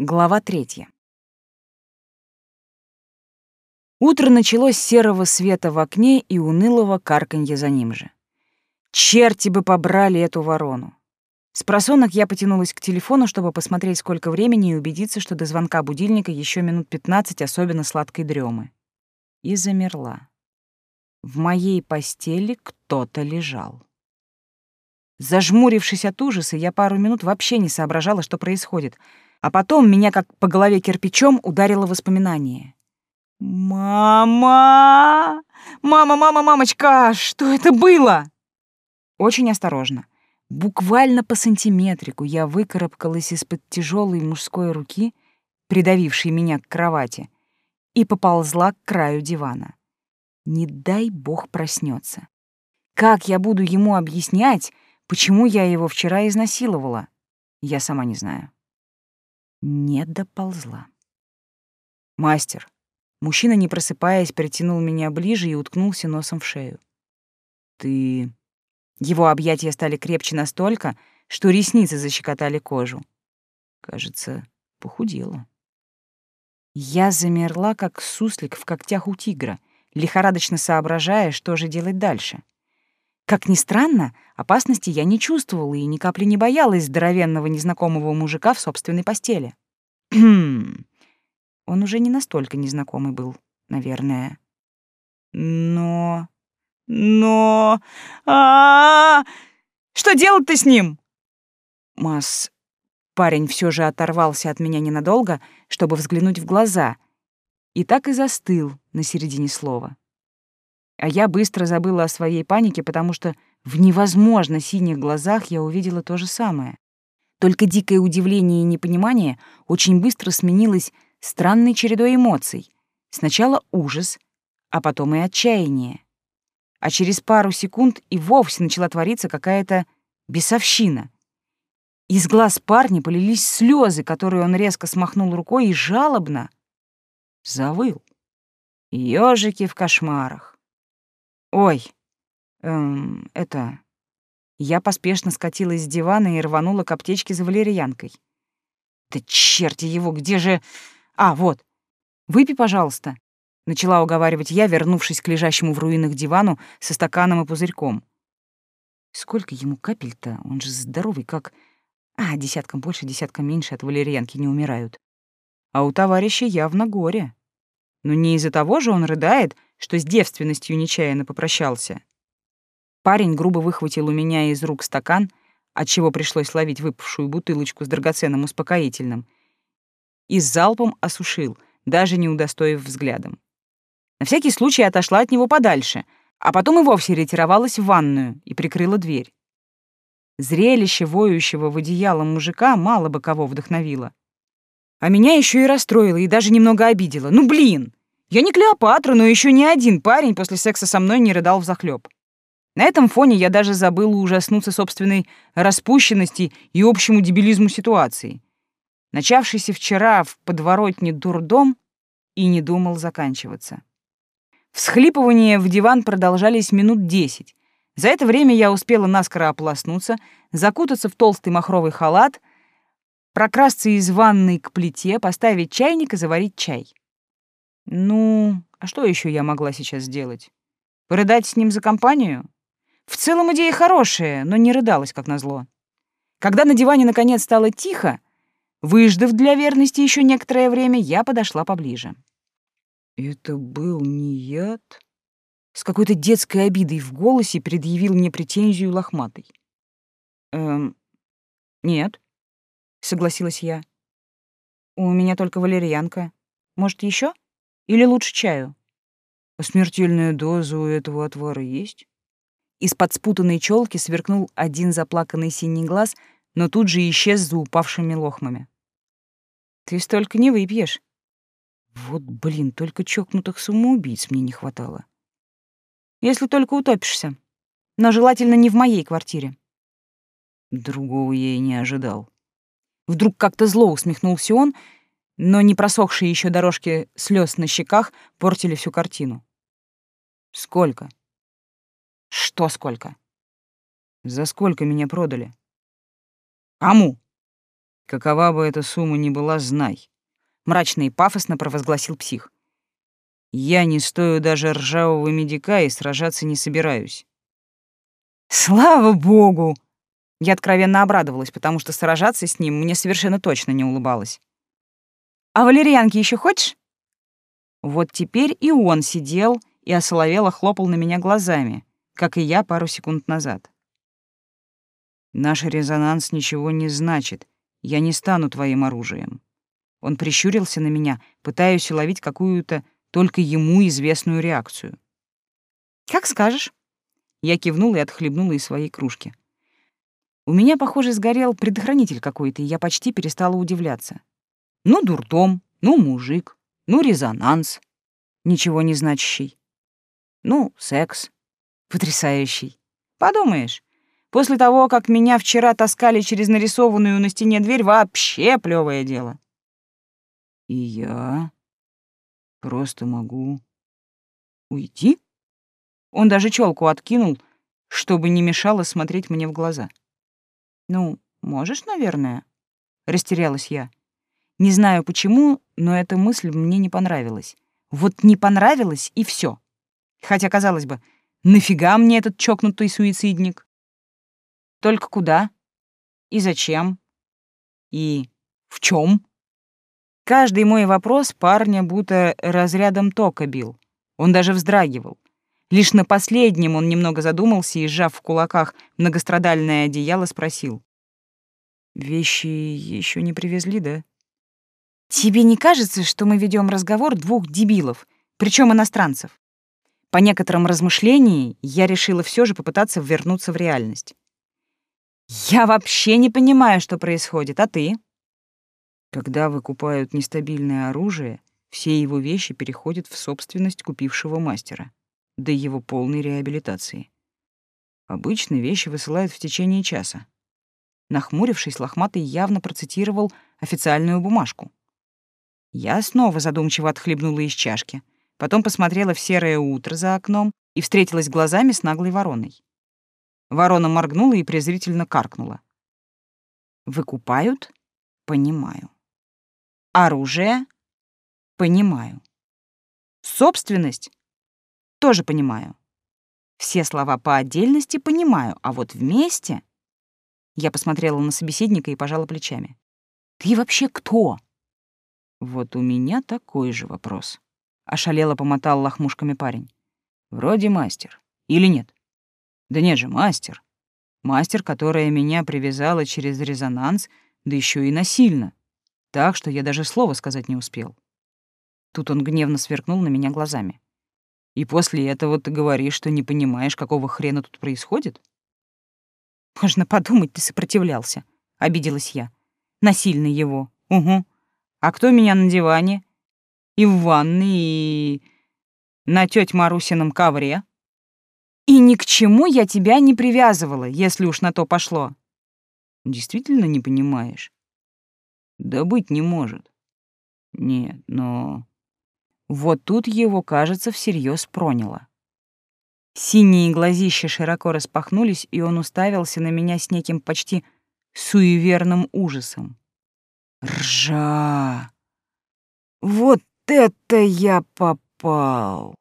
Глава третья. Утро началось с серого света в окне и унылого карканья за ним же. Черти бы побрали эту ворону. С просонок я потянулась к телефону, чтобы посмотреть, сколько времени, и убедиться, что до звонка будильника еще минут пятнадцать особенно сладкой дремы. И замерла. В моей постели кто-то лежал. Зажмурившись от ужаса, я пару минут вообще не соображала, что происходит — а потом меня как по голове кирпичом ударило воспоминание. «Мама! Мама, мама, мамочка! Что это было?» Очень осторожно. Буквально по сантиметрику я выкарабкалась из-под тяжелой мужской руки, придавившей меня к кровати, и поползла к краю дивана. Не дай бог проснется. Как я буду ему объяснять, почему я его вчера изнасиловала? Я сама не знаю не доползла. «Мастер!» Мужчина, не просыпаясь, притянул меня ближе и уткнулся носом в шею. «Ты...» Его объятия стали крепче настолько, что ресницы защекотали кожу. Кажется, похудела. Я замерла, как суслик в когтях у тигра, лихорадочно соображая, что же делать дальше. Как ни странно, опасности я не чувствовала и ни капли не боялась здоровенного незнакомого мужика в собственной постели. Он уже не настолько незнакомый был, наверное. Но... Но... а, -а, -а! Что делать-то с ним? Масс... Парень все же оторвался от меня ненадолго, чтобы взглянуть в глаза, и так и застыл на середине слова. А я быстро забыла о своей панике, потому что в невозможно синих глазах я увидела то же самое. Только дикое удивление и непонимание очень быстро сменилось странной чередой эмоций. Сначала ужас, а потом и отчаяние. А через пару секунд и вовсе начала твориться какая-то бесовщина. Из глаз парня полились слезы, которые он резко смахнул рукой и жалобно завыл. Ёжики в кошмарах. «Ой, эм, это...» Я поспешно скатилась с дивана и рванула к аптечке за валерьянкой. «Да черти его, где же...» «А, вот. Выпей, пожалуйста», — начала уговаривать я, вернувшись к лежащему в руинах дивану со стаканом и пузырьком. «Сколько ему капель-то? Он же здоровый, как...» А, десятком больше, десятком меньше от валерьянки не умирают. А у товарища явно горе. Но не из-за того же он рыдает, что с девственностью нечаянно попрощался. Парень грубо выхватил у меня из рук стакан, отчего пришлось ловить выпавшую бутылочку с драгоценным успокоительным, и с залпом осушил, даже не удостоив взглядом. На всякий случай отошла от него подальше, а потом и вовсе ретировалась в ванную и прикрыла дверь. Зрелище воющего в одеяло мужика мало бы кого вдохновило. А меня еще и расстроило и даже немного обидело. Ну блин! Я не Клеопатра, но еще ни один парень после секса со мной не рыдал взахлеб. На этом фоне я даже забыла ужаснуться собственной распущенности и общему дебилизму ситуации. Начавшийся вчера в подворотне дурдом и не думал заканчиваться. Всхлипывания в диван продолжались минут десять. За это время я успела наскоро ополоснуться, закутаться в толстый махровый халат, прокрасться из ванной к плите, поставить чайник и заварить чай. Ну, а что еще я могла сейчас сделать? Порыдать с ним за компанию? В целом идея хорошая, но не рыдалась, как назло. Когда на диване наконец стало тихо, выждав для верности еще некоторое время, я подошла поближе. «Это был не яд?» С какой-то детской обидой в голосе предъявил мне претензию лохматый. «Эм, нет», — согласилась я. «У меня только валерьянка. Может, еще? Или лучше чаю?» «А смертельная доза у этого отвара есть?» Из-под спутанной челки сверкнул один заплаканный синий глаз, но тут же исчез за упавшими лохмами. «Ты столько не выпьешь». Вот, блин, только чокнутых самоубийц мне не хватало. Если только утопишься. Но желательно не в моей квартире. Другого я и не ожидал. Вдруг как-то зло усмехнулся он, но не просохшие еще дорожки слез на щеках портили всю картину. «Сколько?» «Что сколько?» «За сколько меня продали?» «Кому?» Какова бы эта сумма ни была, знай. Мрачно и пафосно провозгласил псих. Я не стою даже ржавого медика и сражаться не собираюсь. Слава богу! Я откровенно обрадовалась, потому что сражаться с ним мне совершенно точно не улыбалось. А валерьянки еще хочешь? Вот теперь и он сидел и осоловело хлопал на меня глазами, как и я пару секунд назад. Наш резонанс ничего не значит. Я не стану твоим оружием. Он прищурился на меня, пытаясь уловить какую-то только ему известную реакцию. Как скажешь. Я кивнула и отхлебнула из своей кружки. У меня, похоже, сгорел предохранитель какой-то, и я почти перестала удивляться. Ну, дурдом, ну, мужик, ну, резонанс. Ничего не значащий. Ну, секс. Потрясающий. Подумаешь, после того, как меня вчера таскали через нарисованную на стене дверь, вообще плевое дело. И я просто могу уйти? Он даже челку откинул, чтобы не мешало смотреть мне в глаза. Ну, можешь, наверное, растерялась я. Не знаю почему, но эта мысль мне не понравилась. Вот не понравилась и все. Хотя, казалось бы, нафига мне этот чокнутый суицидник? Только куда? И зачем? И в чем? Каждый мой вопрос парня будто разрядом тока бил. Он даже вздрагивал. Лишь на последнем он немного задумался и, сжав в кулаках многострадальное одеяло, спросил. «Вещи еще не привезли, да?» Тебе не кажется, что мы ведем разговор двух дебилов, причем иностранцев? По некоторым размышлениям я решила все же попытаться вернуться в реальность. Я вообще не понимаю, что происходит, а ты? Когда выкупают нестабильное оружие, все его вещи переходят в собственность купившего мастера до его полной реабилитации. Обычно вещи высылают в течение часа. Нахмурившись, Лохматый явно процитировал официальную бумажку. Я снова задумчиво отхлебнула из чашки, потом посмотрела в серое утро за окном и встретилась глазами с наглой вороной. Ворона моргнула и презрительно каркнула. «Выкупают? Понимаю. Оружие? Понимаю. Собственность? Тоже понимаю. Все слова по отдельности понимаю, а вот вместе...» Я посмотрела на собеседника и пожала плечами. «Ты вообще кто?» Вот у меня такой же вопрос. Ошалело помотал лохмушками парень. Вроде мастер. Или нет? Да нет же, мастер. Мастер, которая меня привязала через резонанс, да еще и насильно. Так что я даже слова сказать не успел. Тут он гневно сверкнул на меня глазами. И после этого ты говоришь, что не понимаешь, какого хрена тут происходит? Можно подумать, ты сопротивлялся, — обиделась я. Насильно его. Угу. А кто меня на диване? И в ванной, и на тёть Марусином ковре? И ни к чему я тебя не привязывала, если уж на то пошло. Действительно не понимаешь? Да быть не может. Нет, но... Вот тут его, кажется, всерьез проняло. Синие глазища широко распахнулись, и он уставился на меня с неким почти суеверным ужасом. Ржа! Вот это я попал!